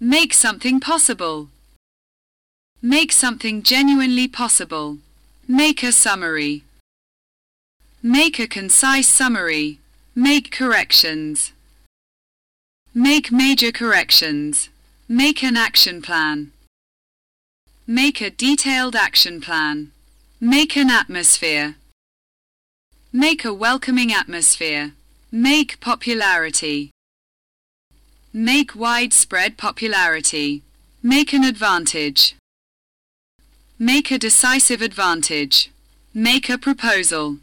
Make something possible. Make something genuinely possible. Make a summary. Make a concise summary. Make corrections. Make major corrections. Make an action plan. Make a detailed action plan. Make an atmosphere. Make a welcoming atmosphere. Make popularity. Make widespread popularity. Make an advantage. Make a decisive advantage. Make a proposal.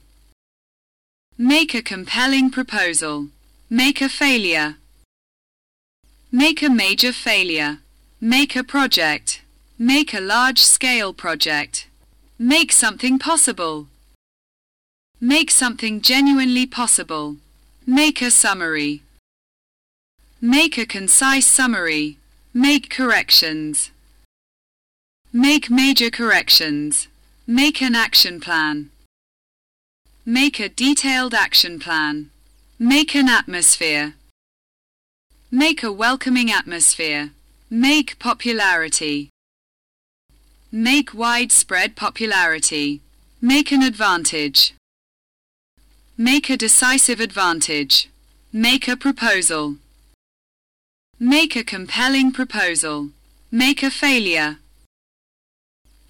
Make a compelling proposal. Make a failure. Make a major failure. Make a project. Make a large-scale project. Make something possible. Make something genuinely possible. Make a summary. Make a concise summary. Make corrections. Make major corrections. Make an action plan. Make a detailed action plan. Make an atmosphere. Make a welcoming atmosphere. Make popularity. Make widespread popularity. Make an advantage. Make a decisive advantage. Make a proposal. Make a compelling proposal. Make a failure.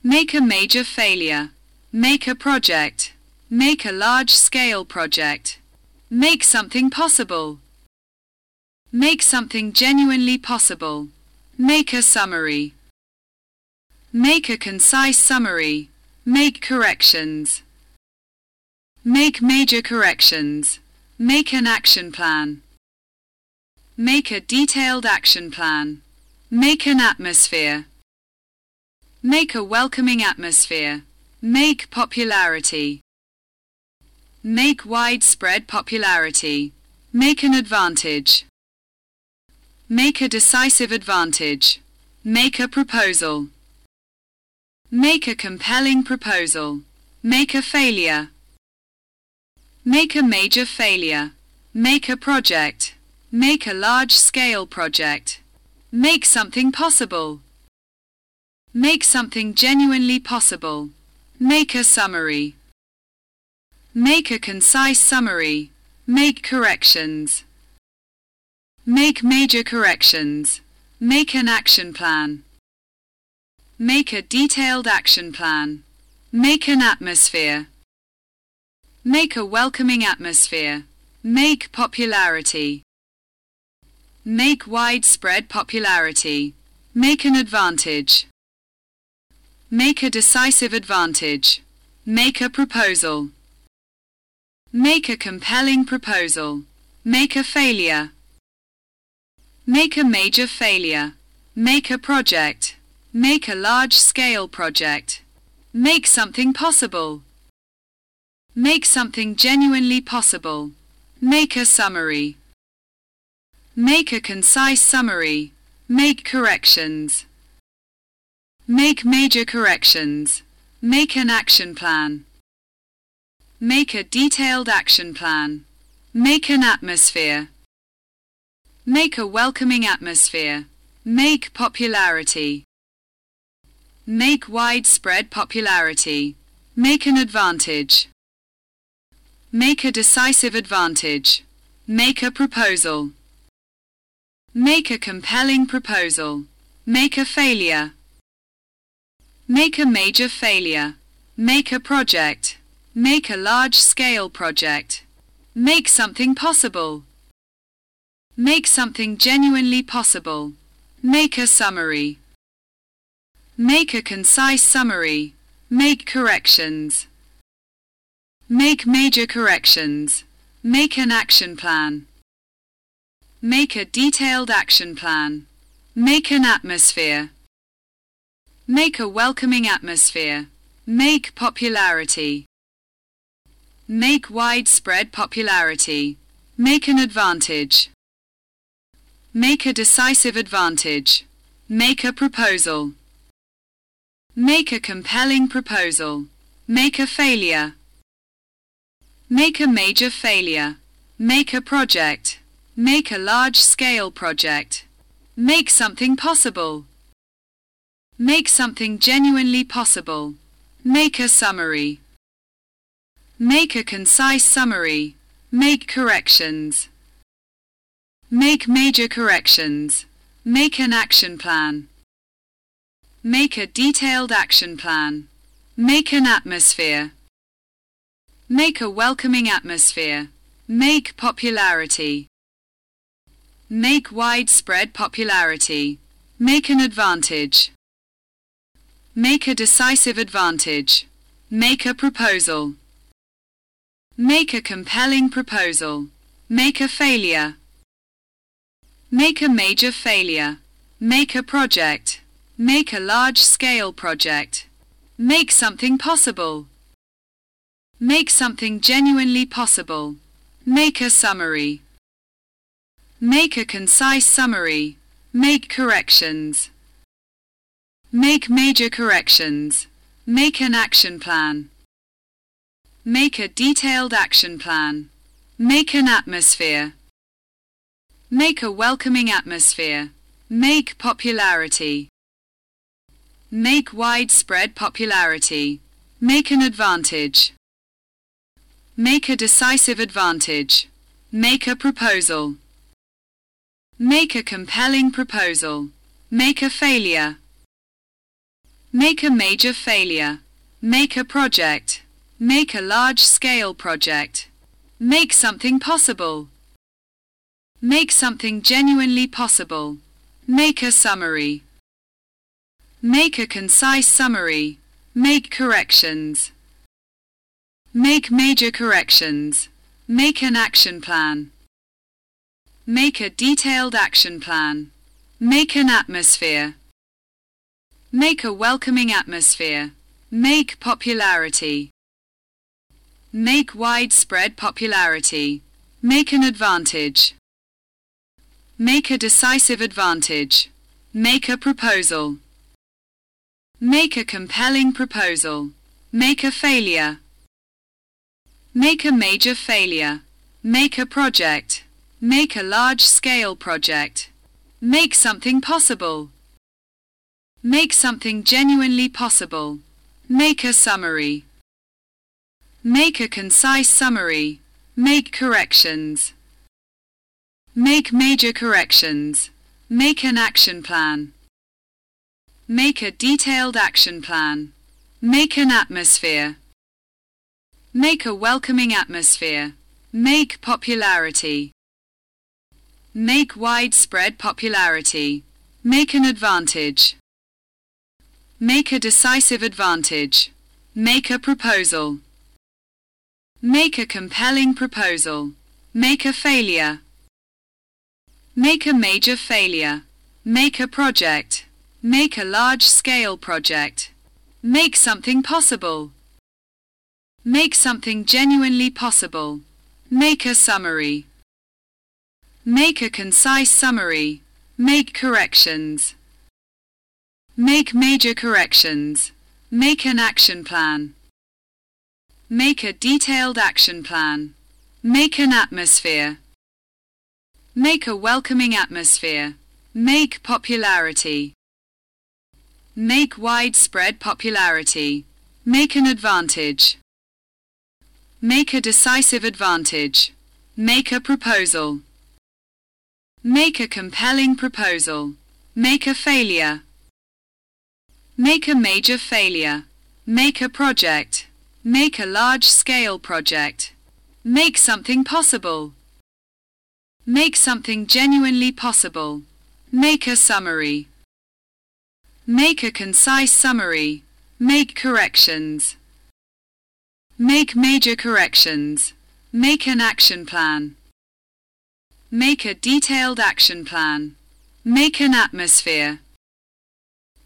Make a major failure. Make a project. Make a large-scale project. Make something possible. Make something genuinely possible. Make a summary. Make a concise summary. Make corrections. Make major corrections. Make an action plan. Make a detailed action plan. Make an atmosphere. Make a welcoming atmosphere. Make popularity. Make widespread popularity. Make an advantage. Make a decisive advantage. Make a proposal. Make a compelling proposal. Make a failure. Make a major failure. Make a project. Make a large-scale project. Make something possible. Make something genuinely possible. Make a summary. Make a concise summary. Make corrections. Make major corrections. Make an action plan. Make a detailed action plan. Make an atmosphere. Make a welcoming atmosphere. Make popularity. Make widespread popularity. Make an advantage. Make a decisive advantage. Make a proposal. Make a compelling proposal. Make a failure. Make a major failure. Make a project. Make a large-scale project. Make something possible. Make something genuinely possible. Make a summary. Make a concise summary. Make corrections. Make major corrections. Make an action plan. Make a detailed action plan. Make an atmosphere. Make a welcoming atmosphere. Make popularity. Make widespread popularity. Make an advantage. Make a decisive advantage. Make a proposal. Make a compelling proposal. Make a failure. Make a major failure. Make a project. Make a large-scale project. Make something possible. Make something genuinely possible. Make a summary. Make a concise summary. Make corrections. Make major corrections. Make an action plan. Make a detailed action plan. Make an atmosphere. Make a welcoming atmosphere. Make popularity. Make widespread popularity. Make an advantage. Make a decisive advantage. Make a proposal. Make a compelling proposal. Make a failure. Make a major failure. Make a project. Make a large-scale project. Make something possible. Make something genuinely possible. Make a summary. Make a concise summary. Make corrections. Make major corrections. Make an action plan. Make a detailed action plan. Make an atmosphere. Make a welcoming atmosphere. Make popularity. Make widespread popularity. Make an advantage. Make a decisive advantage. Make a proposal. Make a compelling proposal. Make a failure. Make a major failure. Make a project. Make a large-scale project. Make something possible. Make something genuinely possible. Make a summary. Make a concise summary. Make corrections. Make major corrections. Make an action plan. Make a detailed action plan. Make an atmosphere. Make a welcoming atmosphere. Make popularity. Make widespread popularity. Make an advantage. Make a decisive advantage. Make a proposal. Make a compelling proposal. Make a failure. Make a major failure. Make a project. Make a large-scale project. Make something possible. Make something genuinely possible. Make a summary. Make a concise summary. Make corrections. Make major corrections. Make an action plan. Make a detailed action plan. Make an atmosphere. Make a welcoming atmosphere. Make popularity. Make widespread popularity. Make an advantage. Make a decisive advantage. Make a proposal. Make a compelling proposal. Make a failure. Make a major failure. Make a project. Make a large-scale project. Make something possible. Make something genuinely possible. Make a summary. Make a concise summary. Make corrections. Make major corrections. Make an action plan. Make a detailed action plan. Make an atmosphere. Make a welcoming atmosphere. Make popularity. Make widespread popularity. Make an advantage. Make a decisive advantage. Make a proposal. Make a compelling proposal. Make a failure. Make a major failure. Make a project. Make a large-scale project. Make something possible. Make something genuinely possible. Make a summary. Make a concise summary. Make corrections. Make major corrections. Make an action plan. Make a detailed action plan. Make an atmosphere. Make a welcoming atmosphere. Make popularity. Make widespread popularity. Make an advantage. Make a decisive advantage. Make a proposal. Make a compelling proposal. Make a failure. Make a major failure. Make a project. Make a large-scale project. Make something possible. Make something genuinely possible. Make a summary. Make a concise summary. Make corrections. Make major corrections. Make an action plan. Make a detailed action plan. Make an atmosphere.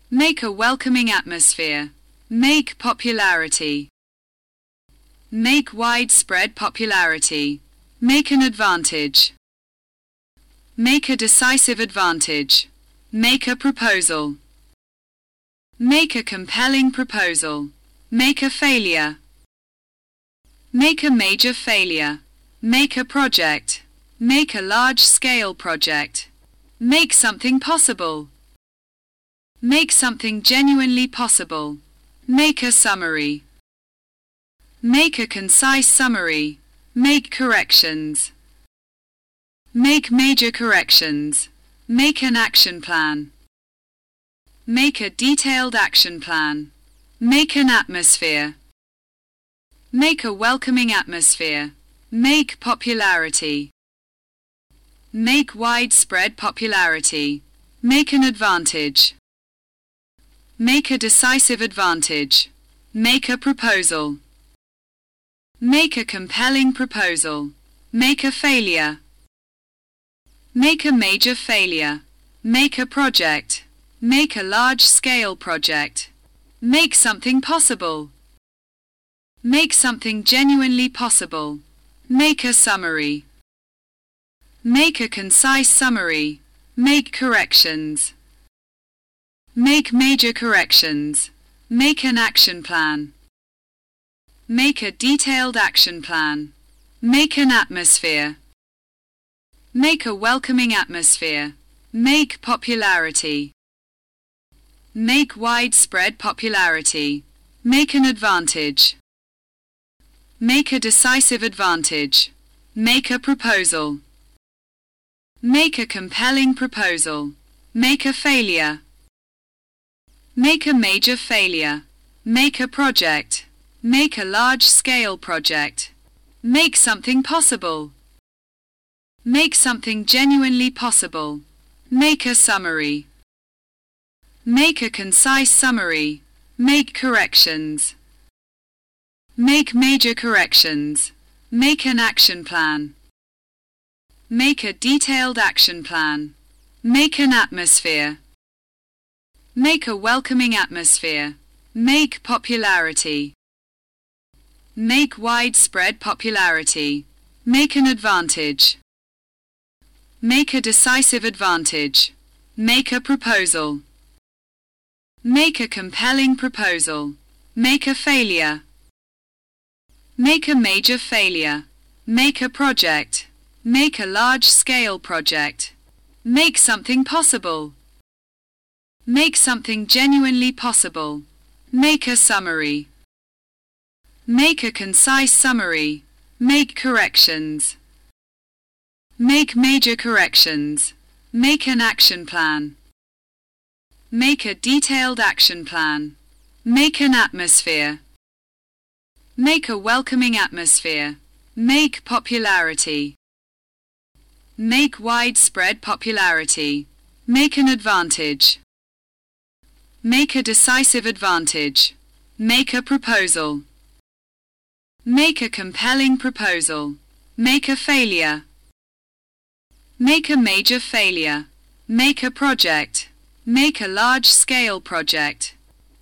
Make a welcoming atmosphere. Make popularity. Make widespread popularity. Make an advantage. Make a decisive advantage. Make a proposal. Make a compelling proposal. Make a failure. Make a major failure. Make a project. Make a large-scale project. Make something possible. Make something genuinely possible. Make a summary. Make a concise summary. Make corrections. Make major corrections. Make an action plan. Make a detailed action plan. Make an atmosphere. Make a welcoming atmosphere. Make popularity. Make widespread popularity. Make an advantage. Make a decisive advantage. Make a proposal. Make a compelling proposal. Make a failure. Make a major failure. Make a project. Make a large-scale project. Make something possible. Make something genuinely possible. Make a summary. Make a concise summary. Make corrections. Make major corrections. Make an action plan. Make a detailed action plan. Make an atmosphere. Make a welcoming atmosphere. Make popularity. Make widespread popularity. Make an advantage. Make a decisive advantage. Make a proposal. Make a compelling proposal. Make a failure. Make a major failure. Make a project. Make a large-scale project. Make something possible. Make something genuinely possible. Make a summary. Make a concise summary. Make corrections. Make major corrections. Make an action plan. Make a detailed action plan. Make an atmosphere. Make a welcoming atmosphere. Make popularity. Make widespread popularity. Make an advantage. Make a decisive advantage. Make a proposal. Make a compelling proposal. Make a failure. Make a major failure. Make a project. Make a large-scale project. Make something possible. Make something genuinely possible. Make a summary. Make a concise summary. Make corrections. Make major corrections. Make an action plan. Make a detailed action plan. Make an atmosphere. Make a welcoming atmosphere. Make popularity. Make widespread popularity. Make an advantage. Make a decisive advantage. Make a proposal. Make a compelling proposal. Make a failure. Make a major failure. Make a project. Make a large-scale project.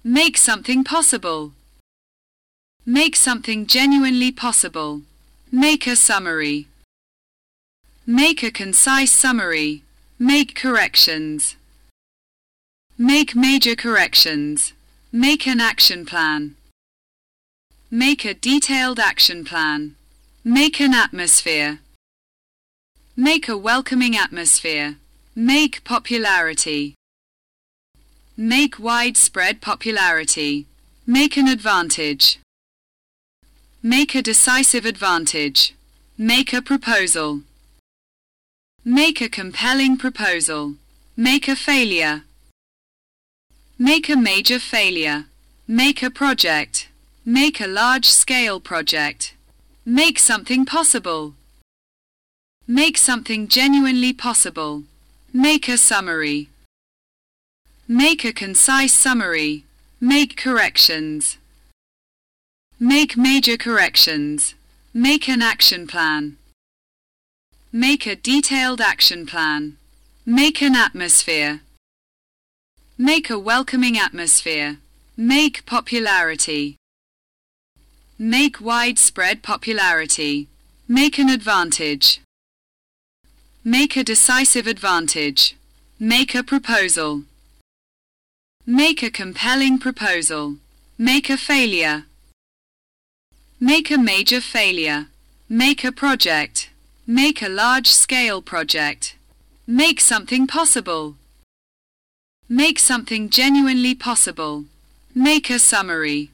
Make something possible. Make something genuinely possible. Make a summary. Make a concise summary. Make corrections. Make major corrections. Make an action plan. Make a detailed action plan. Make an atmosphere. Make a welcoming atmosphere. Make popularity. Make widespread popularity. Make an advantage. Make a decisive advantage. Make a proposal. Make a compelling proposal. Make a failure. Make a major failure. Make a project. Make a large-scale project. Make something possible. Make something genuinely possible. Make a summary. Make a concise summary. Make corrections. Make major corrections. Make an action plan. Make a detailed action plan. Make an atmosphere. Make a welcoming atmosphere. Make popularity. Make widespread popularity. Make an advantage. Make a decisive advantage. Make a proposal. Make a compelling proposal. Make a failure. Make a major failure. Make a project. Make a large-scale project. Make something possible. Make something genuinely possible. Make a summary.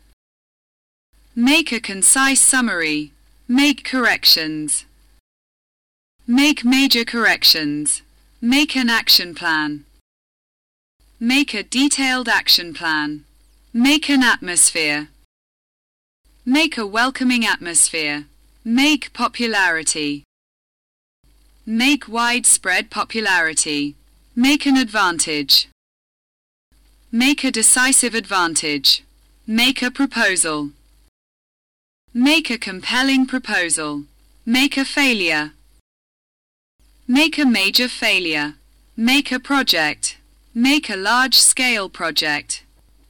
Make a concise summary. Make corrections. Make major corrections. Make an action plan. Make a detailed action plan. Make an atmosphere. Make a welcoming atmosphere. Make popularity. Make widespread popularity. Make an advantage. Make a decisive advantage. Make a proposal. Make a compelling proposal. Make a failure. Make a major failure. Make a project. Make a large-scale project.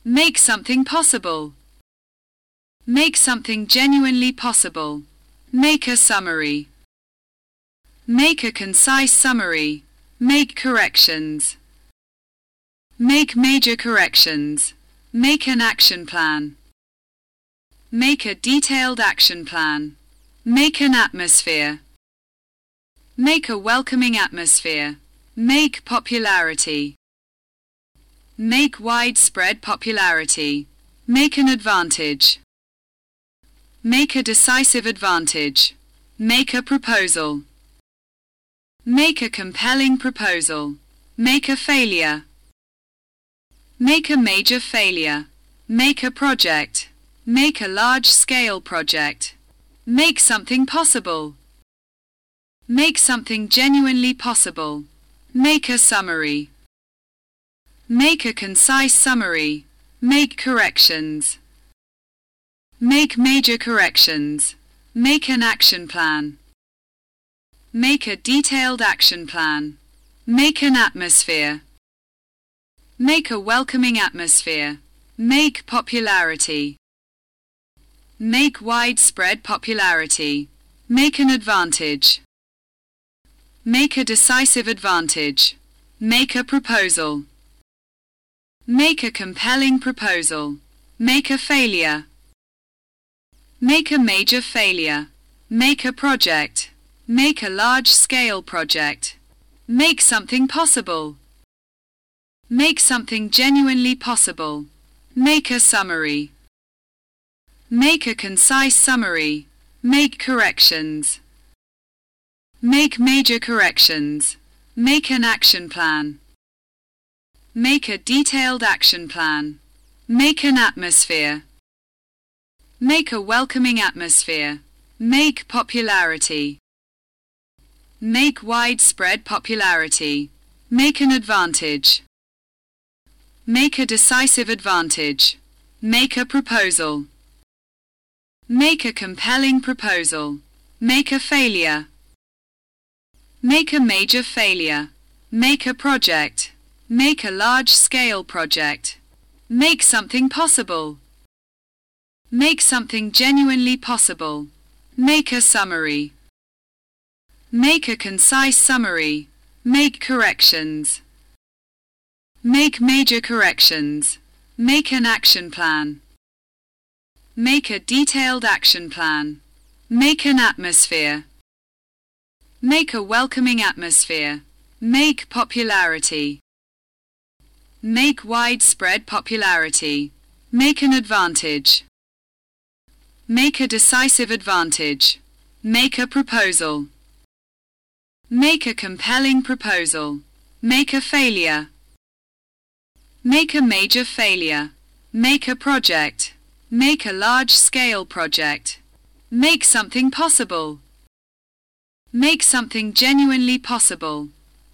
Make something possible. Make something genuinely possible. Make a summary. Make a concise summary. Make corrections. Make major corrections. Make an action plan. Make a detailed action plan. Make an atmosphere. Make a welcoming atmosphere. Make popularity. Make widespread popularity. Make an advantage. Make a decisive advantage. Make a proposal. Make a compelling proposal. Make a failure. Make a major failure. Make a project. Make a large-scale project. Make something possible. Make something genuinely possible. Make a summary. Make a concise summary. Make corrections. Make major corrections. Make an action plan. Make a detailed action plan. Make an atmosphere. Make a welcoming atmosphere. Make popularity. Make widespread popularity. Make an advantage. Make a decisive advantage. Make a proposal. Make a compelling proposal. Make a failure. Make a major failure. Make a project. Make a large-scale project. Make something possible. Make something genuinely possible. Make a summary. Make a concise summary. Make corrections. Make major corrections. Make an action plan. Make a detailed action plan. Make an atmosphere. Make a welcoming atmosphere. Make popularity. Make widespread popularity. Make an advantage. Make a decisive advantage. Make a proposal. Make a compelling proposal. Make a failure. Make a major failure. Make a project. Make a large-scale project. Make something possible. Make something genuinely possible. Make a summary. Make a concise summary. Make corrections. Make major corrections. Make an action plan. Make a detailed action plan. Make an atmosphere. Make a welcoming atmosphere. Make popularity. Make widespread popularity. Make an advantage. Make a decisive advantage. Make a proposal. Make a compelling proposal. Make a failure. Make a major failure. Make a project. Make a large-scale project. Make something possible. Make something genuinely possible.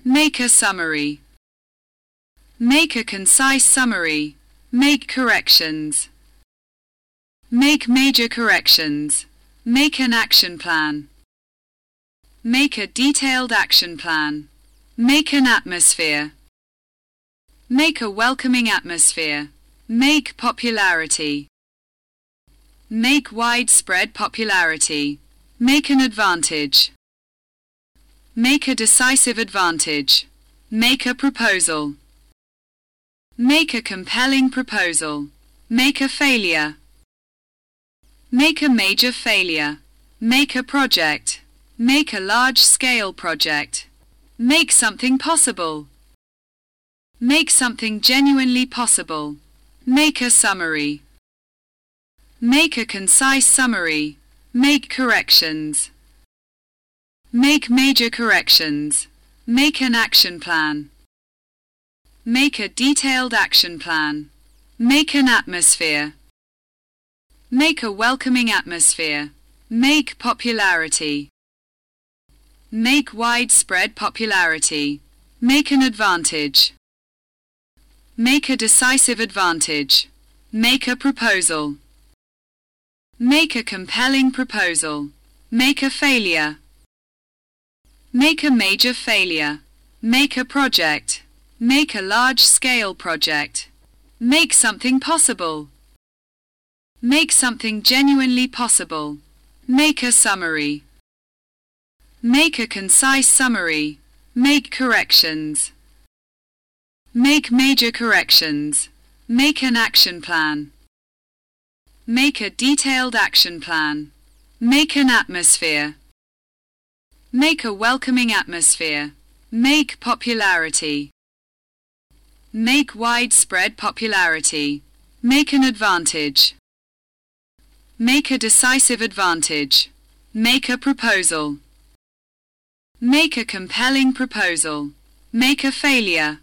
Make a summary. Make a concise summary. Make corrections. Make major corrections. Make an action plan. Make a detailed action plan. Make an atmosphere. Make a welcoming atmosphere. Make popularity. Make widespread popularity. Make an advantage. Make a decisive advantage. Make a proposal. Make a compelling proposal. Make a failure. Make a major failure. Make a project. Make a large-scale project. Make something possible. Make something genuinely possible. Make a summary. Make a concise summary. Make corrections. Make major corrections. Make an action plan. Make a detailed action plan. Make an atmosphere. Make a welcoming atmosphere. Make popularity. Make widespread popularity. Make an advantage. Make a decisive advantage. Make a proposal. Make a compelling proposal. Make a failure. Make a major failure. Make a project. Make a large-scale project. Make something possible. Make something genuinely possible. Make a summary. Make a concise summary. Make corrections. Make major corrections. Make an action plan. Make a detailed action plan. Make an atmosphere. Make a welcoming atmosphere. Make popularity. Make widespread popularity. Make an advantage. Make a decisive advantage. Make a proposal. Make a compelling proposal. Make a failure.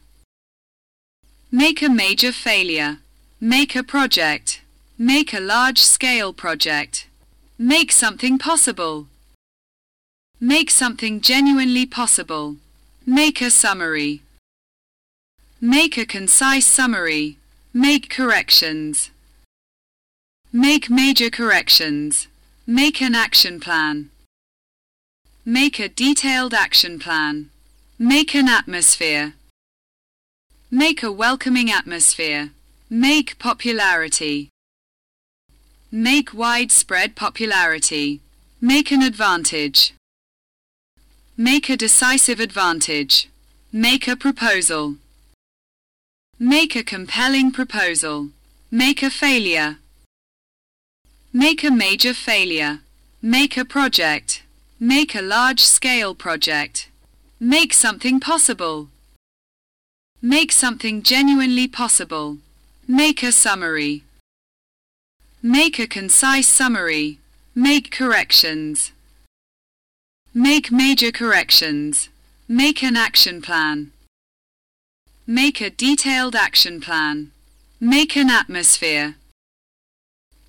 Make a major failure. Make a project. Make a large-scale project. Make something possible. Make something genuinely possible. Make a summary. Make a concise summary. Make corrections. Make major corrections. Make an action plan. Make a detailed action plan. Make an atmosphere. Make a welcoming atmosphere. Make popularity. Make widespread popularity. Make an advantage. Make a decisive advantage. Make a proposal. Make a compelling proposal. Make a failure. Make a major failure. Make a project. Make a large-scale project. Make something possible. Make something genuinely possible. Make a summary. Make a concise summary. Make corrections. Make major corrections. Make an action plan. Make a detailed action plan. Make an atmosphere.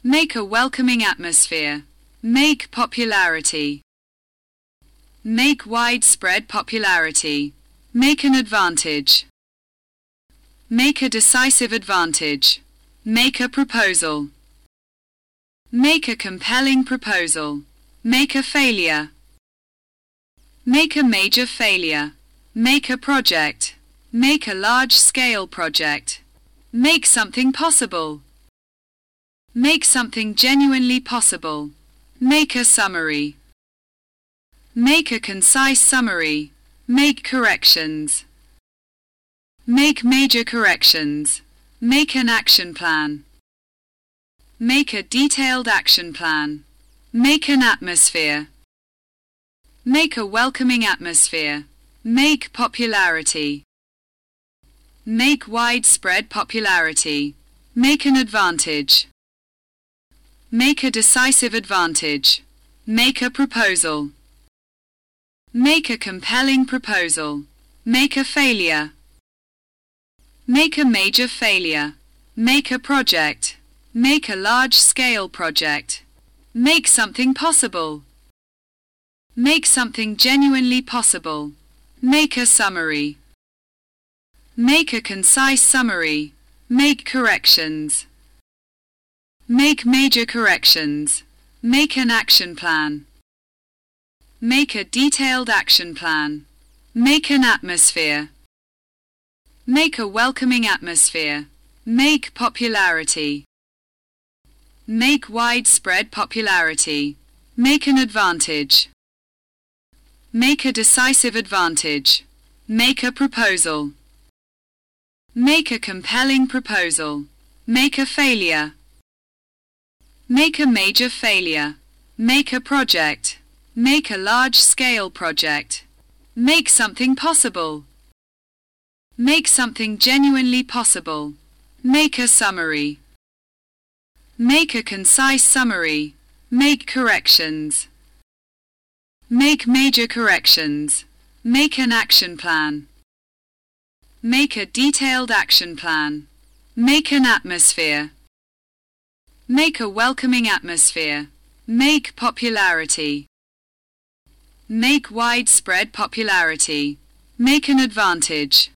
Make a welcoming atmosphere. Make popularity. Make widespread popularity. Make an advantage. Make a decisive advantage. Make a proposal. Make a compelling proposal. Make a failure. Make a major failure. Make a project. Make a large-scale project. Make something possible. Make something genuinely possible. Make a summary. Make a concise summary. Make corrections. Make major corrections. Make an action plan. Make a detailed action plan. Make an atmosphere. Make a welcoming atmosphere. Make popularity. Make widespread popularity. Make an advantage. Make a decisive advantage. Make a proposal. Make a compelling proposal. Make a failure. Make a major failure. Make a project. Make a large-scale project. Make something possible. Make something genuinely possible. Make a summary. Make a concise summary. Make corrections. Make major corrections. Make an action plan. Make a detailed action plan. Make an atmosphere. Make a welcoming atmosphere. Make popularity. Make widespread popularity. Make an advantage. Make a decisive advantage. Make a proposal. Make a compelling proposal. Make a failure. Make a major failure. Make a project. Make a large-scale project. Make something possible. Make something genuinely possible. Make a summary. Make a concise summary. Make corrections. Make major corrections. Make an action plan. Make a detailed action plan. Make an atmosphere. Make a welcoming atmosphere. Make popularity. Make widespread popularity. Make an advantage.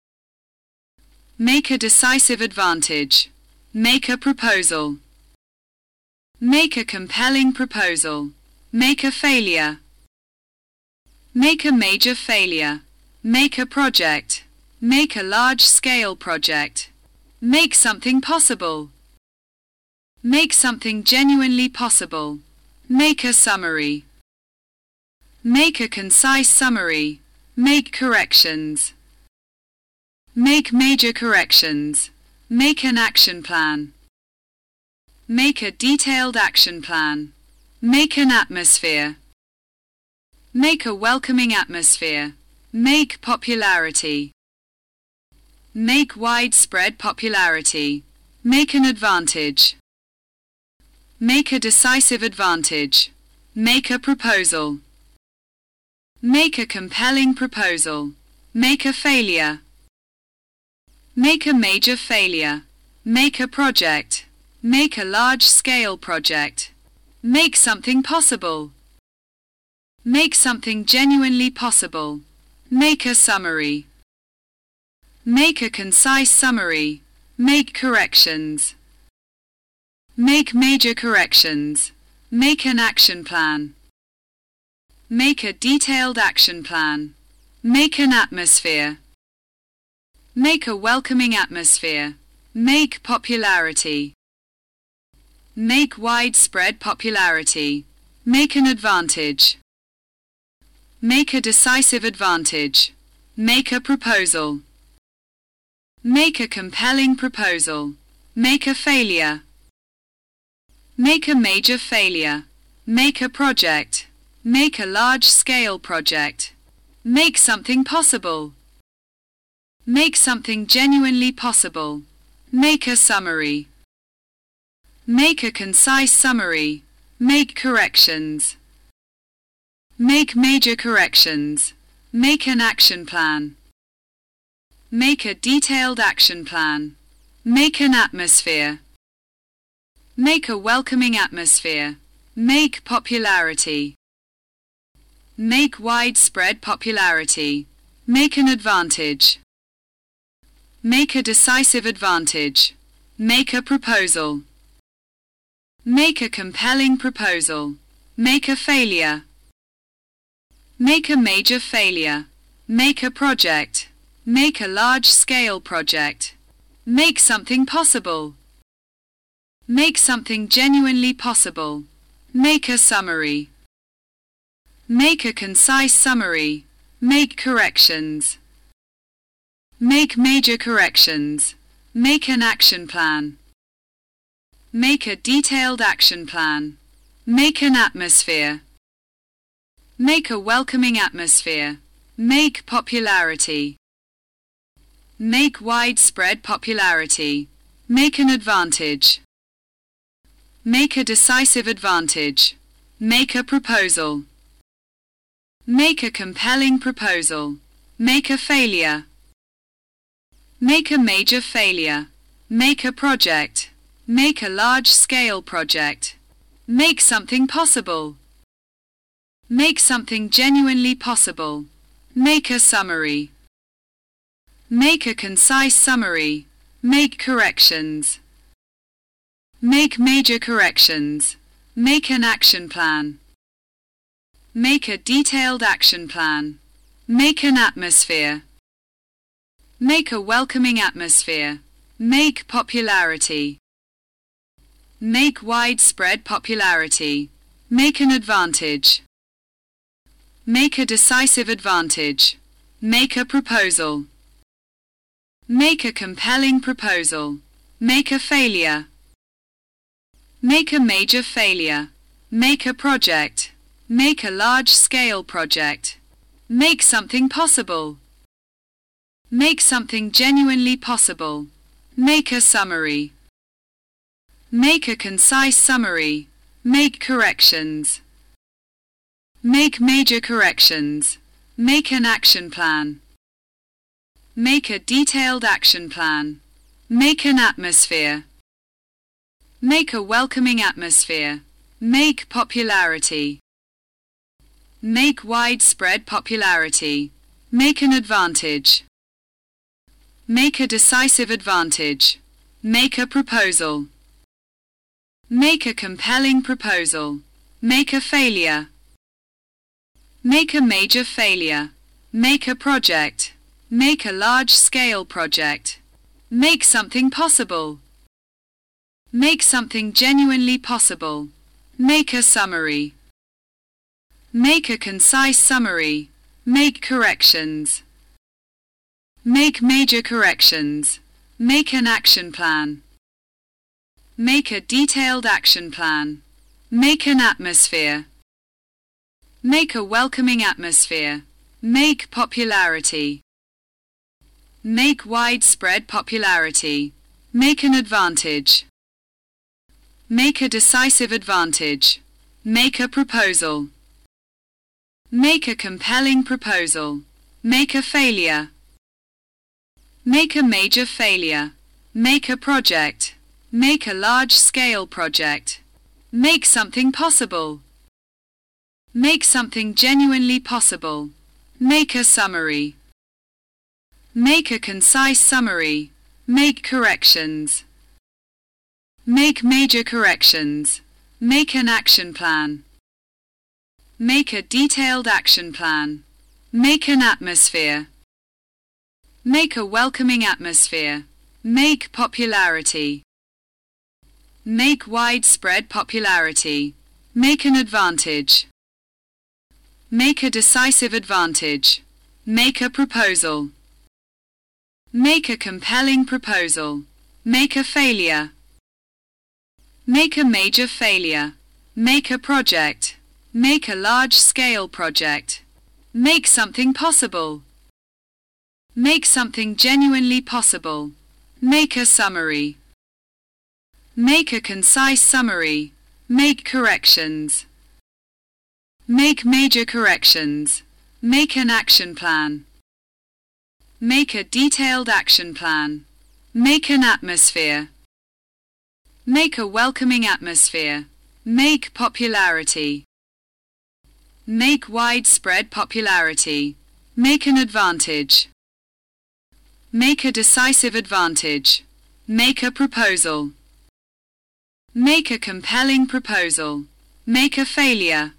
Make a decisive advantage. Make a proposal. Make a compelling proposal. Make a failure. Make a major failure. Make a project. Make a large-scale project. Make something possible. Make something genuinely possible. Make a summary. Make a concise summary. Make corrections. Make major corrections. Make an action plan. Make a detailed action plan. Make an atmosphere. Make a welcoming atmosphere. Make popularity. Make widespread popularity. Make an advantage. Make a decisive advantage. Make a proposal. Make a compelling proposal. Make a failure. Make a major failure. Make a project. Make a large-scale project. Make something possible. Make something genuinely possible. Make a summary. Make a concise summary. Make corrections. Make major corrections. Make an action plan. Make a detailed action plan. Make an atmosphere. Make a welcoming atmosphere. Make popularity. Make widespread popularity. Make an advantage. Make a decisive advantage. Make a proposal. Make a compelling proposal. Make a failure. Make a major failure. Make a project. Make a large-scale project. Make something possible. Make something genuinely possible. Make a summary. Make a concise summary. Make corrections. Make major corrections. Make an action plan. Make a detailed action plan. Make an atmosphere. Make a welcoming atmosphere. Make popularity. Make widespread popularity. Make an advantage. Make a decisive advantage. Make a proposal. Make a compelling proposal. Make a failure. Make a major failure. Make a project. Make a large-scale project. Make something possible. Make something genuinely possible. Make a summary. Make a concise summary. Make corrections. Make major corrections. Make an action plan. Make a detailed action plan. Make an atmosphere. Make a welcoming atmosphere. Make popularity. Make widespread popularity. Make an advantage. Make a decisive advantage. Make a proposal. Make a compelling proposal. Make a failure. Make a major failure. Make a project. Make a large-scale project. Make something possible. Make something genuinely possible. Make a summary. Make a concise summary. Make corrections. Make major corrections. Make an action plan. Make a detailed action plan. Make an atmosphere. Make a welcoming atmosphere. Make popularity. Make widespread popularity. Make an advantage. Make a decisive advantage. Make a proposal. Make a compelling proposal. Make a failure. Make a major failure. Make a project. Make a large-scale project. Make something possible. Make something genuinely possible. Make a summary. Make a concise summary. Make corrections. Make major corrections. Make an action plan. Make a detailed action plan. Make an atmosphere. Make a welcoming atmosphere. Make popularity. Make widespread popularity. Make an advantage. Make a decisive advantage. Make a proposal. Make a compelling proposal. Make a failure. Make a major failure. Make a project. Make a large-scale project. Make something possible. Make something genuinely possible. Make a summary. Make a concise summary. Make corrections. Make major corrections. Make an action plan. Make a detailed action plan. Make an atmosphere. Make a welcoming atmosphere. Make popularity. Make widespread popularity. Make an advantage. Make a decisive advantage. Make a proposal. Make a compelling proposal. Make a failure. Make a major failure. Make a project. Make a large-scale project. Make something possible. Make something genuinely possible. Make a summary. Make a concise summary. Make corrections. Make major corrections. Make an action plan. Make a detailed action plan. Make an atmosphere. Make a welcoming atmosphere. Make popularity. Make widespread popularity. Make an advantage. Make a decisive advantage. Make a proposal. Make a compelling proposal. Make a failure. Make a major failure. Make a project. Make a large-scale project. Make something possible. Make something genuinely possible. Make a summary. Make a concise summary. Make corrections. Make major corrections. Make an action plan. Make a detailed action plan. Make an atmosphere. Make a welcoming atmosphere. Make popularity. Make widespread popularity. Make an advantage. Make a decisive advantage. Make a proposal. Make a compelling proposal. Make a failure.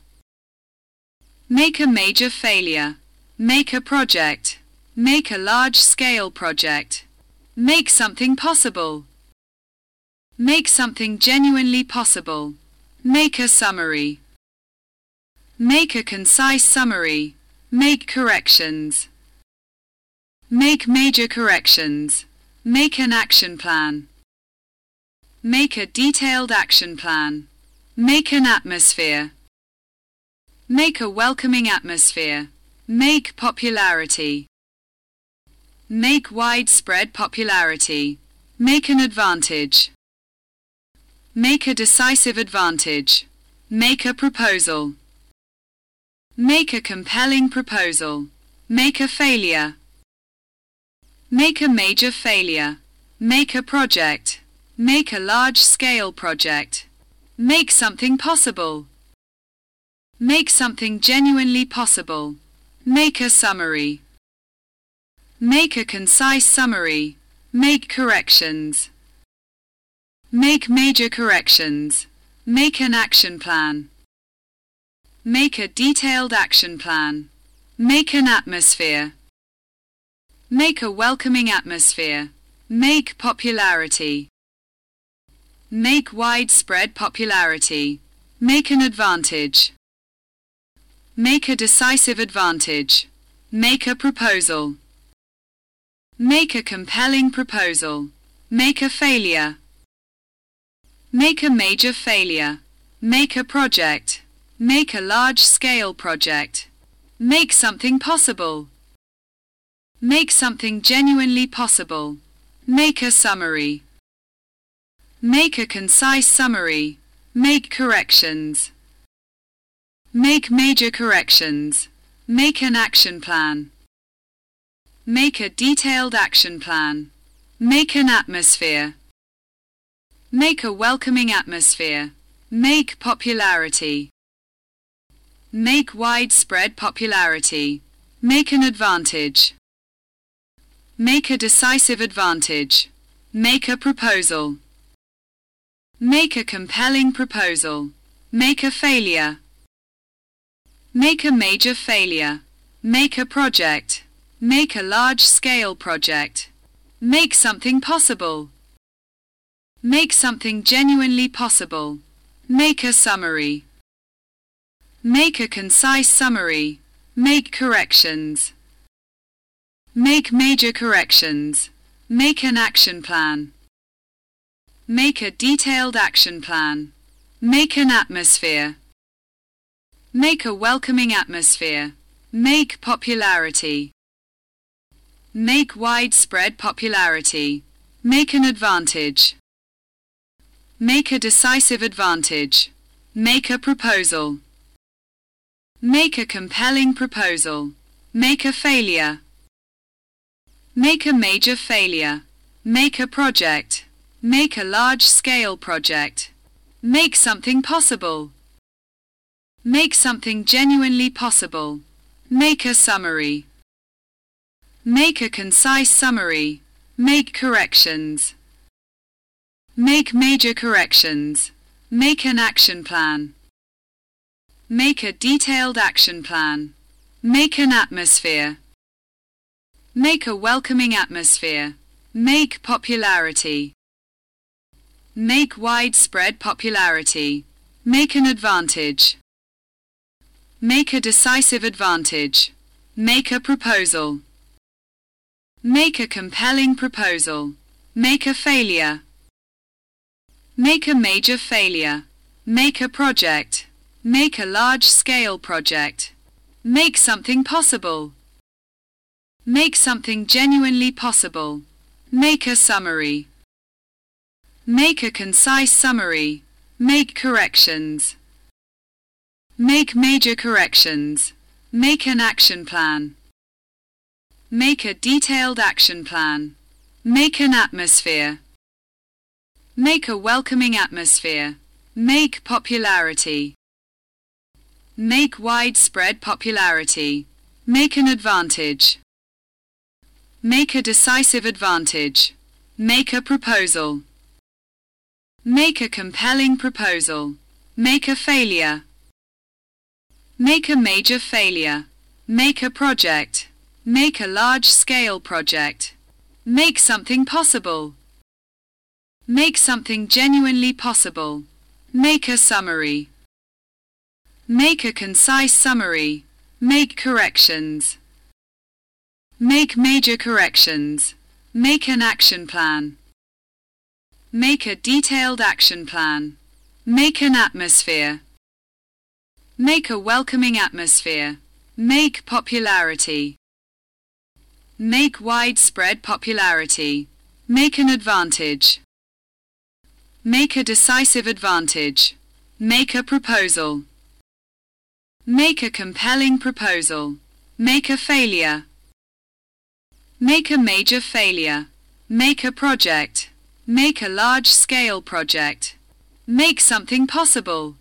Make a major failure. Make a project. Make a large-scale project. Make something possible. Make something genuinely possible. Make a summary. Make a concise summary. Make corrections. Make major corrections. Make an action plan. Make a detailed action plan. Make an atmosphere. Make a welcoming atmosphere. Make popularity. Make widespread popularity. Make an advantage. Make a decisive advantage. Make a proposal. Make a compelling proposal. Make a failure. Make a major failure. Make a project. Make a large-scale project. Make something possible. Make something genuinely possible. Make a summary. Make a concise summary. Make corrections. Make major corrections. Make an action plan. Make a detailed action plan. Make an atmosphere. Make a welcoming atmosphere. Make popularity. Make widespread popularity. Make an advantage. Make a decisive advantage. Make a proposal. Make a compelling proposal. Make a failure. Make a major failure. Make a project. Make a large-scale project. Make something possible. Make something genuinely possible. Make a summary. Make a concise summary. Make corrections. Make major corrections. Make an action plan. Make a detailed action plan. Make an atmosphere. Make a welcoming atmosphere. Make popularity. Make widespread popularity. Make an advantage. Make a decisive advantage. Make a proposal. Make a compelling proposal. Make a failure. Make a major failure. Make a project. Make a large-scale project. Make something possible. Make something genuinely possible. Make a summary. Make a concise summary. Make corrections. Make major corrections. Make an action plan. Make a detailed action plan. Make an atmosphere. Make a welcoming atmosphere. Make popularity. Make widespread popularity. Make an advantage. Make a decisive advantage. Make a proposal. Make a compelling proposal. Make a failure. Make a major failure. Make a project. Make a large-scale project. Make something possible. Make something genuinely possible. Make a summary. Make a concise summary. Make corrections. Make major corrections. Make an action plan. Make a detailed action plan. Make an atmosphere. Make a welcoming atmosphere. Make popularity. Make widespread popularity. Make an advantage. Make a decisive advantage. Make a proposal. Make a compelling proposal. Make a failure. Make a major failure. Make a project. Make a large-scale project. Make something possible. Make something genuinely possible. Make a summary. Make a concise summary. Make corrections. Make major corrections. Make an action plan. Make a detailed action plan. Make an atmosphere. Make a welcoming atmosphere. Make popularity. Make widespread popularity. Make an advantage. Make a decisive advantage. Make a proposal. Make a compelling proposal. Make a failure. Make a major failure. Make a project. Make a large-scale project. Make something possible. Make something genuinely possible. Make a summary. Make a concise summary. Make corrections. Make major corrections. Make an action plan. Make a detailed action plan. Make an atmosphere. Make a welcoming atmosphere. Make popularity. Make widespread popularity. Make an advantage. Make a decisive advantage. Make a proposal. Make a compelling proposal. Make a failure. Make a major failure. Make a project. Make a large-scale project. Make something possible.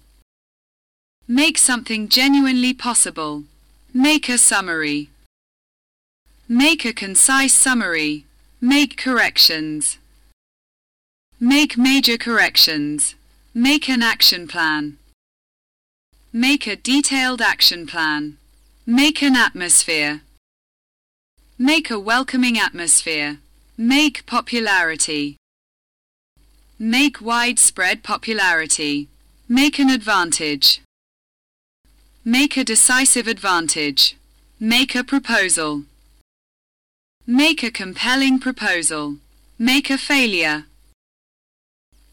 Make something genuinely possible. Make a summary. Make a concise summary. Make corrections. Make major corrections. Make an action plan. Make a detailed action plan. Make an atmosphere. Make a welcoming atmosphere. Make popularity. Make widespread popularity. Make an advantage. Make a decisive advantage. Make a proposal. Make a compelling proposal. Make a failure.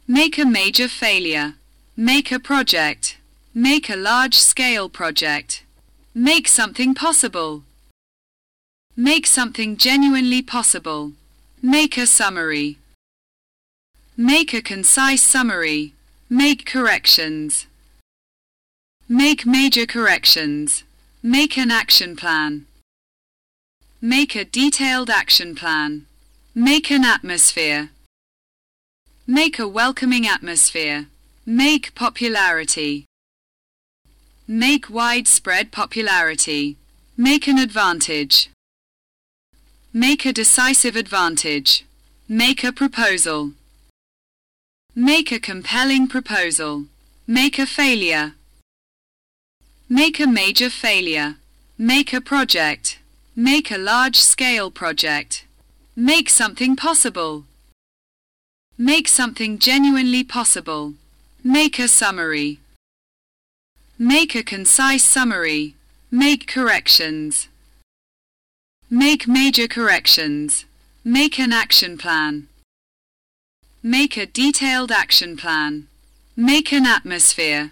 Make a major failure. Make a project. Make a large-scale project. Make something possible. Make something genuinely possible. Make a summary. Make a concise summary. Make corrections. Make major corrections. Make an action plan. Make a detailed action plan. Make an atmosphere. Make a welcoming atmosphere. Make popularity. Make widespread popularity. Make an advantage. Make a decisive advantage. Make a proposal. Make a compelling proposal. Make a failure. Make a major failure. Make a project. Make a large-scale project. Make something possible. Make something genuinely possible. Make a summary. Make a concise summary. Make corrections. Make major corrections. Make an action plan. Make a detailed action plan. Make an atmosphere.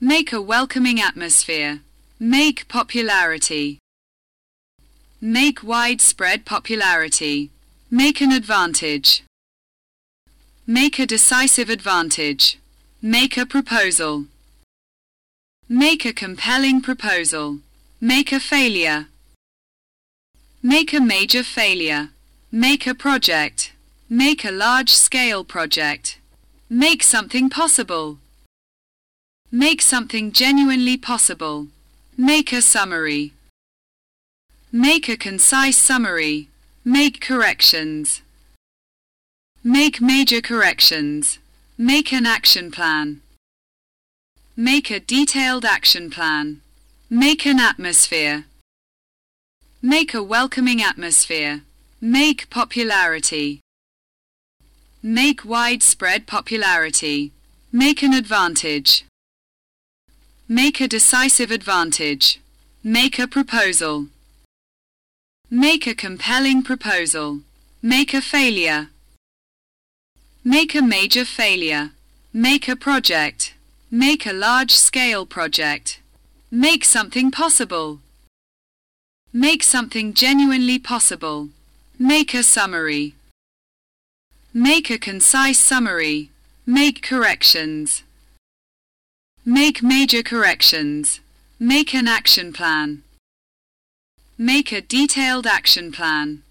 Make a welcoming atmosphere. Make popularity. Make widespread popularity. Make an advantage. Make a decisive advantage. Make a proposal. Make a compelling proposal. Make a failure. Make a major failure. Make a project. Make a large-scale project. Make something possible. Make something genuinely possible. Make a summary. Make a concise summary. Make corrections. Make major corrections. Make an action plan. Make a detailed action plan. Make an atmosphere. Make a welcoming atmosphere. Make popularity. Make widespread popularity. Make an advantage. Make a decisive advantage. Make a proposal. Make a compelling proposal. Make a failure. Make a major failure. Make a project. Make a large-scale project. Make something possible. Make something genuinely possible. Make a summary. Make a concise summary. Make corrections. Make major corrections. Make an action plan. Make a detailed action plan.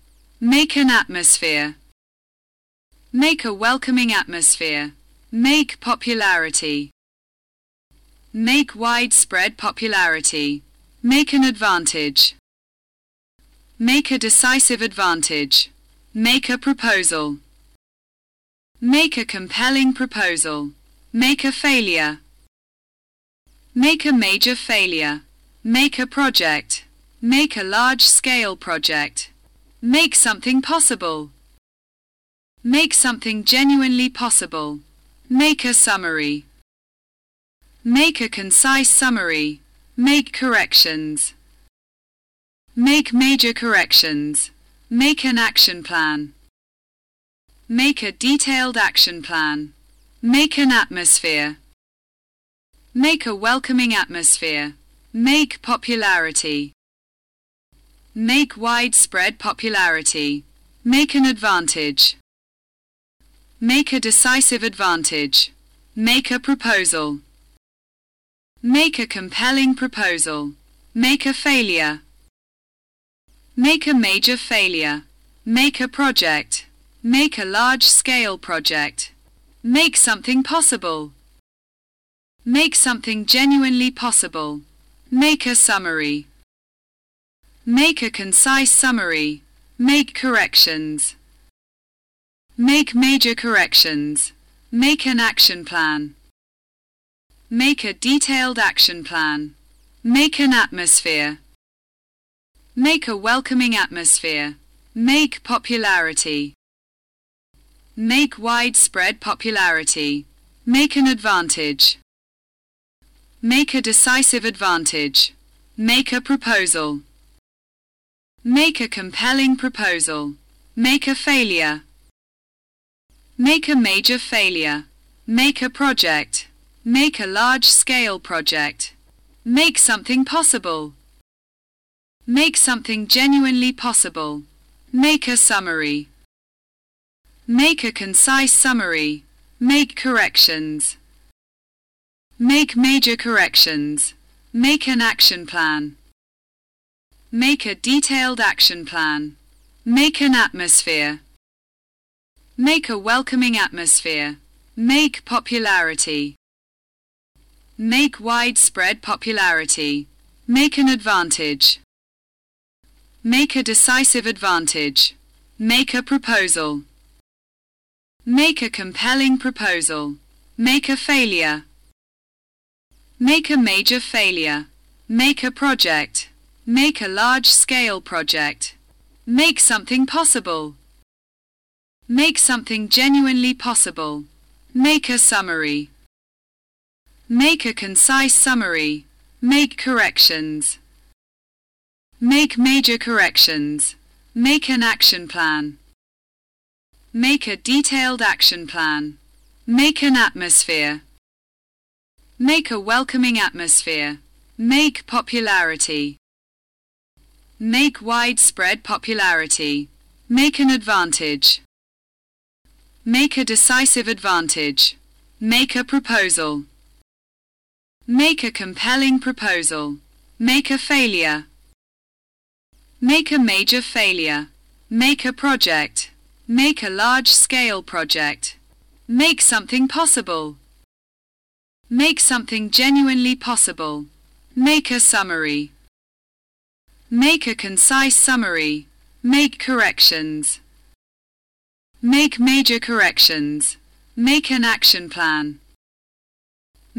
Make an atmosphere. Make a welcoming atmosphere. Make popularity. Make widespread popularity. Make an advantage. Make a decisive advantage. Make a proposal. Make a compelling proposal. Make a failure. Make a major failure. Make a project. Make a large-scale project. Make something possible. Make something genuinely possible. Make a summary. Make a concise summary. Make corrections. Make major corrections. Make an action plan. Make a detailed action plan. Make an atmosphere. Make a welcoming atmosphere. Make popularity. Make widespread popularity. Make an advantage. Make a decisive advantage. Make a proposal. Make a compelling proposal. Make a failure. Make a major failure. Make a project. Make a large-scale project. Make something possible. Make something genuinely possible. Make a summary. Make a concise summary. Make corrections. Make major corrections. Make an action plan. Make a detailed action plan. Make an atmosphere. Make a welcoming atmosphere. Make popularity. Make widespread popularity. Make an advantage. Make a decisive advantage. Make a proposal. Make a compelling proposal. Make a failure. Make a major failure. Make a project. Make a large-scale project. Make something possible. Make something genuinely possible. Make a summary. Make a concise summary. Make corrections. Make major corrections. Make an action plan. Make a detailed action plan. Make an atmosphere. Make a welcoming atmosphere. Make popularity. Make widespread popularity. Make an advantage. Make a decisive advantage. Make a proposal. Make a compelling proposal. Make a failure. Make a major failure. Make a project. Make a large-scale project. Make something possible. Make something genuinely possible. Make a summary. Make a concise summary. Make corrections. Make major corrections. Make an action plan. Make a detailed action plan. Make an atmosphere. Make a welcoming atmosphere. Make popularity. Make widespread popularity. Make an advantage. Make a decisive advantage. Make a proposal. Make a compelling proposal. Make a failure. Make a major failure. Make a project. Make a large-scale project. Make something possible. Make something genuinely possible. Make a summary. Make a concise summary. Make corrections. Make major corrections. Make an action plan.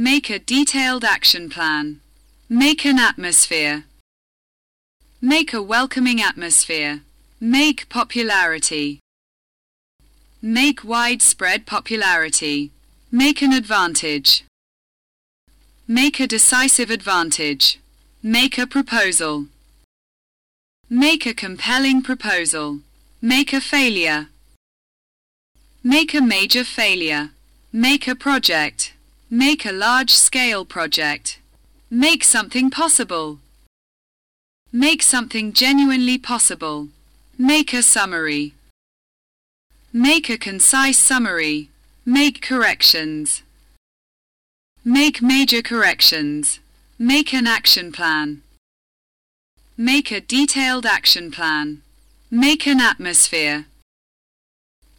Make a detailed action plan. Make an atmosphere. Make a welcoming atmosphere. Make popularity. Make widespread popularity. Make an advantage. Make a decisive advantage. Make a proposal. Make a compelling proposal. Make a failure. Make a major failure. Make a project. Make a large-scale project. Make something possible. Make something genuinely possible. Make a summary. Make a concise summary. Make corrections. Make major corrections. Make an action plan. Make a detailed action plan. Make an atmosphere.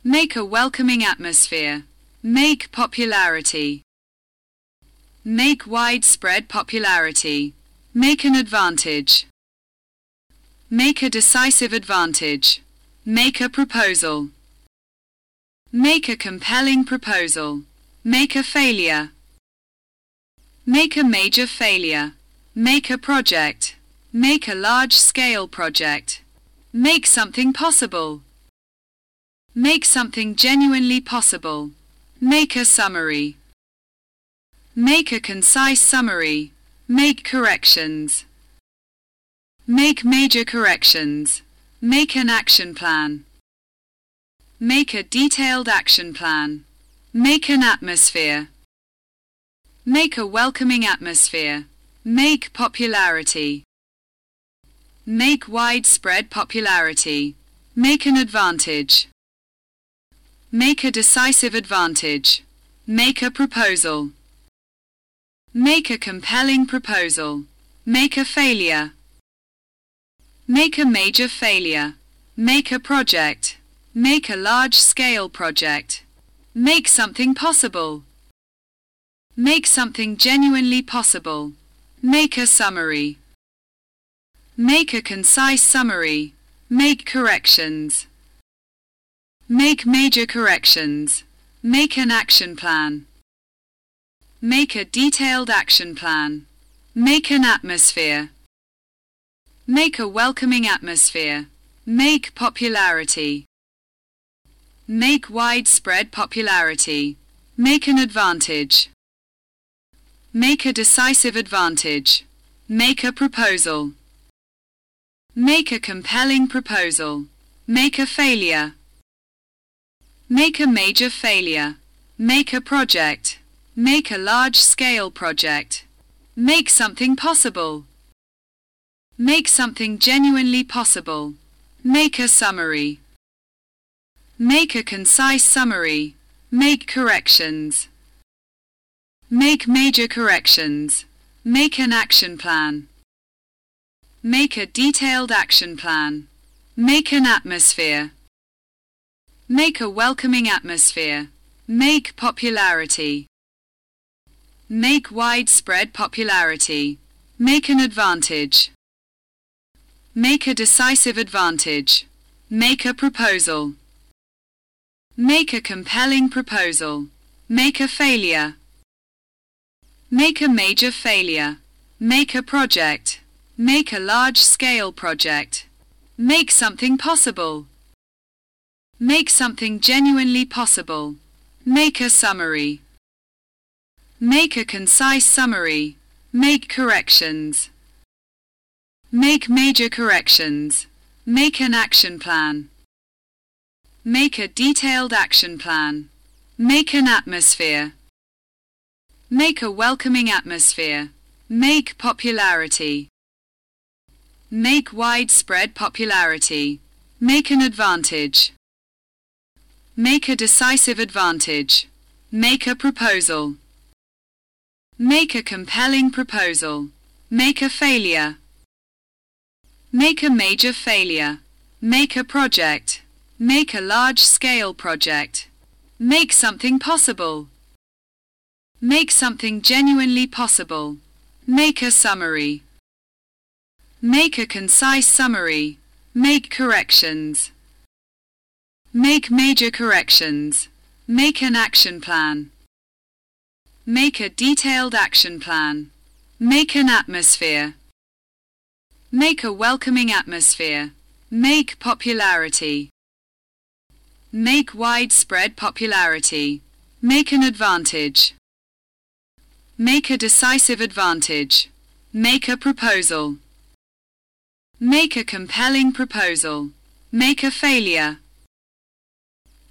Make a welcoming atmosphere. Make popularity. Make widespread popularity. Make an advantage. Make a decisive advantage. Make a proposal. Make a compelling proposal. Make a failure. Make a major failure. Make a project. Make a large-scale project. Make something possible. Make something genuinely possible. Make a summary. Make a concise summary. Make corrections. Make major corrections. Make an action plan. Make a detailed action plan. Make an atmosphere. Make a welcoming atmosphere. Make popularity. Make widespread popularity. Make an advantage. Make a decisive advantage. Make a proposal. Make a compelling proposal. Make a failure. Make a major failure. Make a project. Make a large-scale project. Make something possible. Make something genuinely possible. Make a summary. Make a concise summary. Make corrections. Make major corrections. Make an action plan. Make a detailed action plan. Make an atmosphere. Make a welcoming atmosphere. Make popularity. Make widespread popularity. Make an advantage. Make a decisive advantage. Make a proposal. Make a compelling proposal. Make a failure. Make a major failure. Make a project. Make a large-scale project. Make something possible. Make something genuinely possible. Make a summary. Make a concise summary. Make corrections. Make major corrections. Make an action plan. Make a detailed action plan. Make an atmosphere. Make a welcoming atmosphere. Make popularity. Make widespread popularity. Make an advantage. Make a decisive advantage. Make a proposal. Make a compelling proposal. Make a failure. Make a major failure. Make a project. Make a large-scale project. Make something possible. Make something genuinely possible. Make a summary. Make a concise summary. Make corrections. Make major corrections. Make an action plan. Make a detailed action plan. Make an atmosphere. Make a welcoming atmosphere. Make popularity. Make widespread popularity. Make an advantage. Make a decisive advantage. Make a proposal. Make a compelling proposal. Make a failure. Make a major failure. Make a project. Make a large-scale project. Make something possible. Make something genuinely possible. Make a summary. Make a concise summary. Make corrections. Make major corrections. Make an action plan. Make a detailed action plan. Make an atmosphere. Make a welcoming atmosphere. Make popularity. Make widespread popularity. Make an advantage. Make a decisive advantage. Make a proposal. Make a compelling proposal. Make a failure.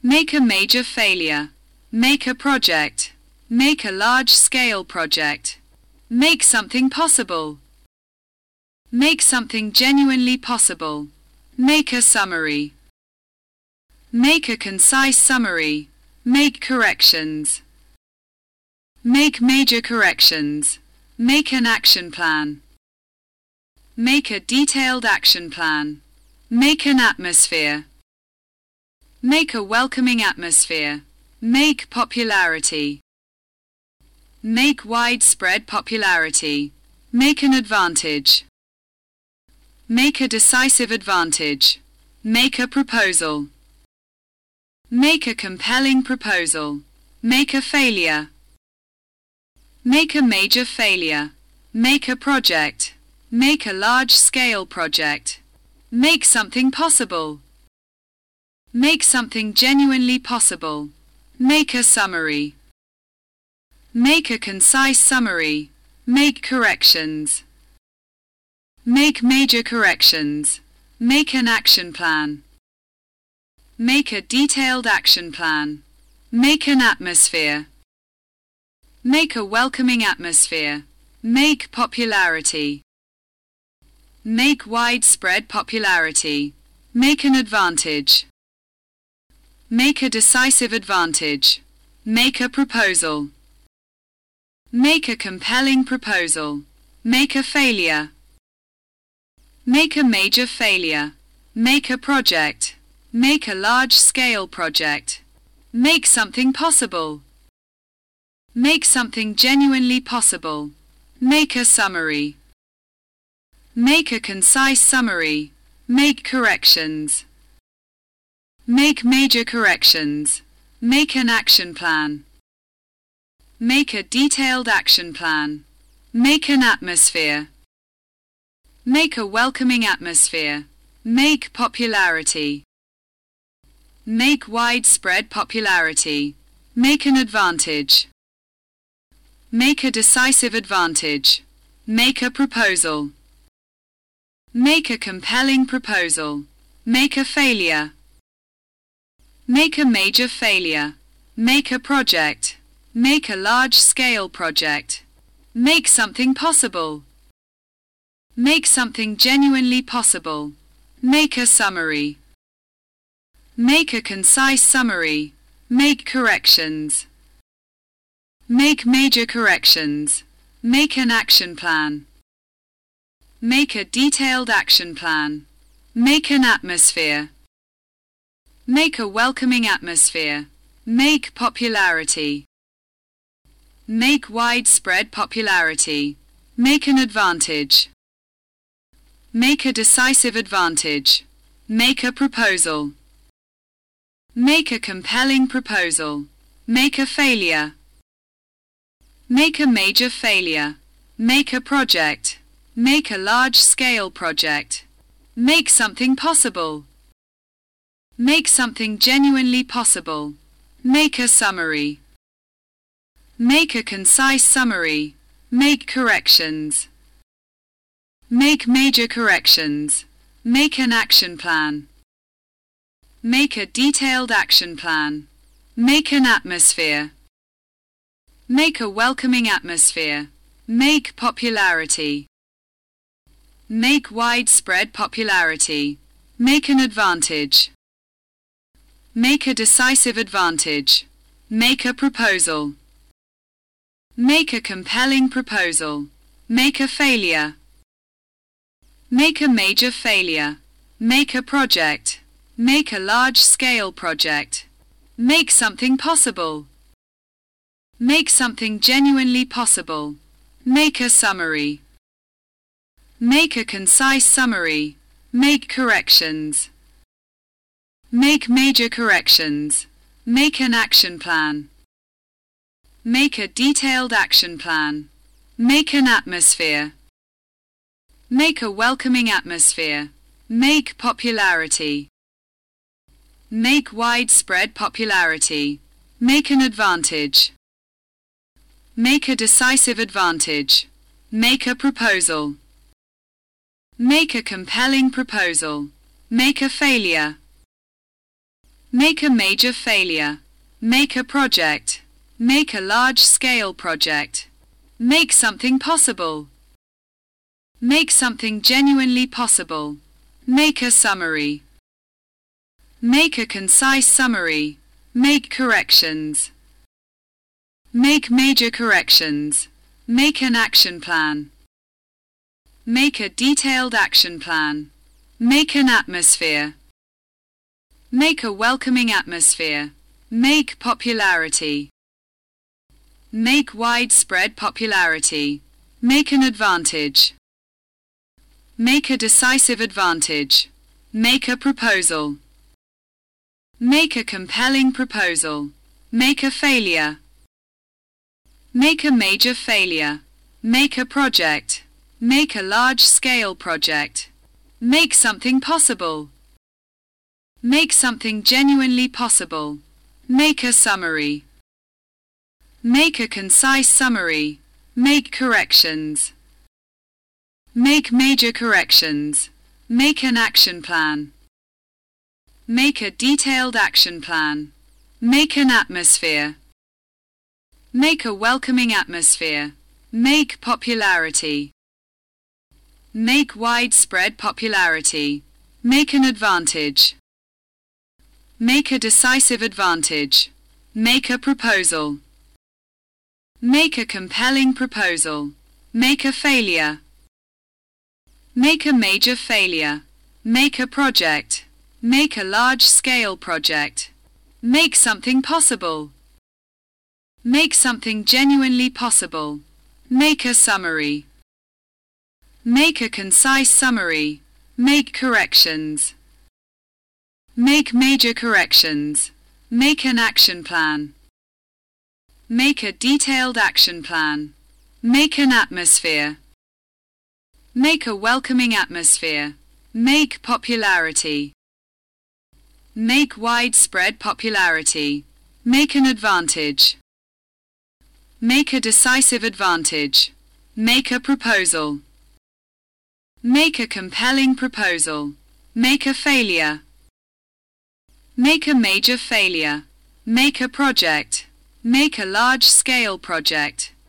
Make a major failure. Make a project. Make a large-scale project. Make something possible. Make something genuinely possible. Make a summary. Make a concise summary. Make corrections. Make major corrections. Make an action plan. Make a detailed action plan. Make an atmosphere. Make a welcoming atmosphere. Make popularity. Make widespread popularity. Make an advantage. Make a decisive advantage. Make a proposal. Make a compelling proposal. Make a failure. Make a major failure. Make a project. Make a large-scale project. Make something possible. Make something genuinely possible. Make a summary. Make a concise summary. Make corrections. Make major corrections. Make an action plan. Make a detailed action plan. Make an atmosphere. Make a welcoming atmosphere. Make popularity. Make widespread popularity. Make an advantage. Make a decisive advantage. Make a proposal. Make a compelling proposal. Make a failure. Make a major failure. Make a project. Make a large-scale project. Make something possible. Make something genuinely possible. Make a summary. Make a concise summary. Make corrections. Make major corrections. Make an action plan. Make a detailed action plan. Make an atmosphere. Make a welcoming atmosphere. Make popularity. Make widespread popularity. Make an advantage. Make a decisive advantage. Make a proposal. Make a compelling proposal. Make a failure. Make a major failure. Make a project. Make a large-scale project. Make something possible. Make something genuinely possible. Make a summary. Make a concise summary. Make corrections. Make major corrections. Make an action plan. Make a detailed action plan. Make an atmosphere. Make a welcoming atmosphere. Make popularity. Make widespread popularity. Make an advantage. Make a decisive advantage. Make a proposal. Make a compelling proposal. Make a failure. Make a major failure. Make a project. Make a large-scale project. Make something possible. Make something genuinely possible. Make a summary. Make a concise summary. Make corrections. Make major corrections. Make an action plan. Make a detailed action plan. Make an atmosphere. Make a welcoming atmosphere. Make popularity. Make widespread popularity. Make an advantage. Make a decisive advantage. Make a proposal. Make a compelling proposal. Make a failure. Make a major failure. Make a project. Make a large-scale project. Make something possible. Make something genuinely possible. Make a summary. Make a concise summary. Make corrections. Make major corrections. Make an action plan. Make a detailed action plan. Make an atmosphere. Make a welcoming atmosphere. Make popularity. Make widespread popularity. Make an advantage. Make a decisive advantage. Make a proposal. Make a compelling proposal. Make a failure. Make a major failure. Make a project. Make a large-scale project. Make something possible. Make something genuinely possible. Make a summary. Make a concise summary. Make corrections. Make major corrections. Make an action plan. Make a detailed action plan. Make an atmosphere. Make a welcoming atmosphere. Make popularity. Make widespread popularity. Make an advantage. Make a decisive advantage. Make a proposal. Make a compelling proposal. Make a failure. Make a major failure. Make a project. Make a large-scale project. Make something possible. Make something genuinely possible. Make a summary. Make a concise summary. Make corrections. Make major corrections. Make an action plan. Make a detailed action plan. Make an atmosphere. Make a welcoming atmosphere. Make popularity. Make widespread popularity. Make an advantage. Make a decisive advantage. Make a proposal. Make a compelling proposal. Make a failure. Make a major failure. Make a project. Make a large-scale project. Make something possible. Make something genuinely possible. Make a summary. Make a concise summary. Make corrections. Make major corrections. Make an action plan. Make a detailed action plan. Make an atmosphere. Make a welcoming atmosphere. Make popularity. Make widespread popularity. Make an advantage. Make a decisive advantage. Make a proposal. Make a compelling proposal. Make a failure. Make a major failure. Make a project. Make a large-scale project.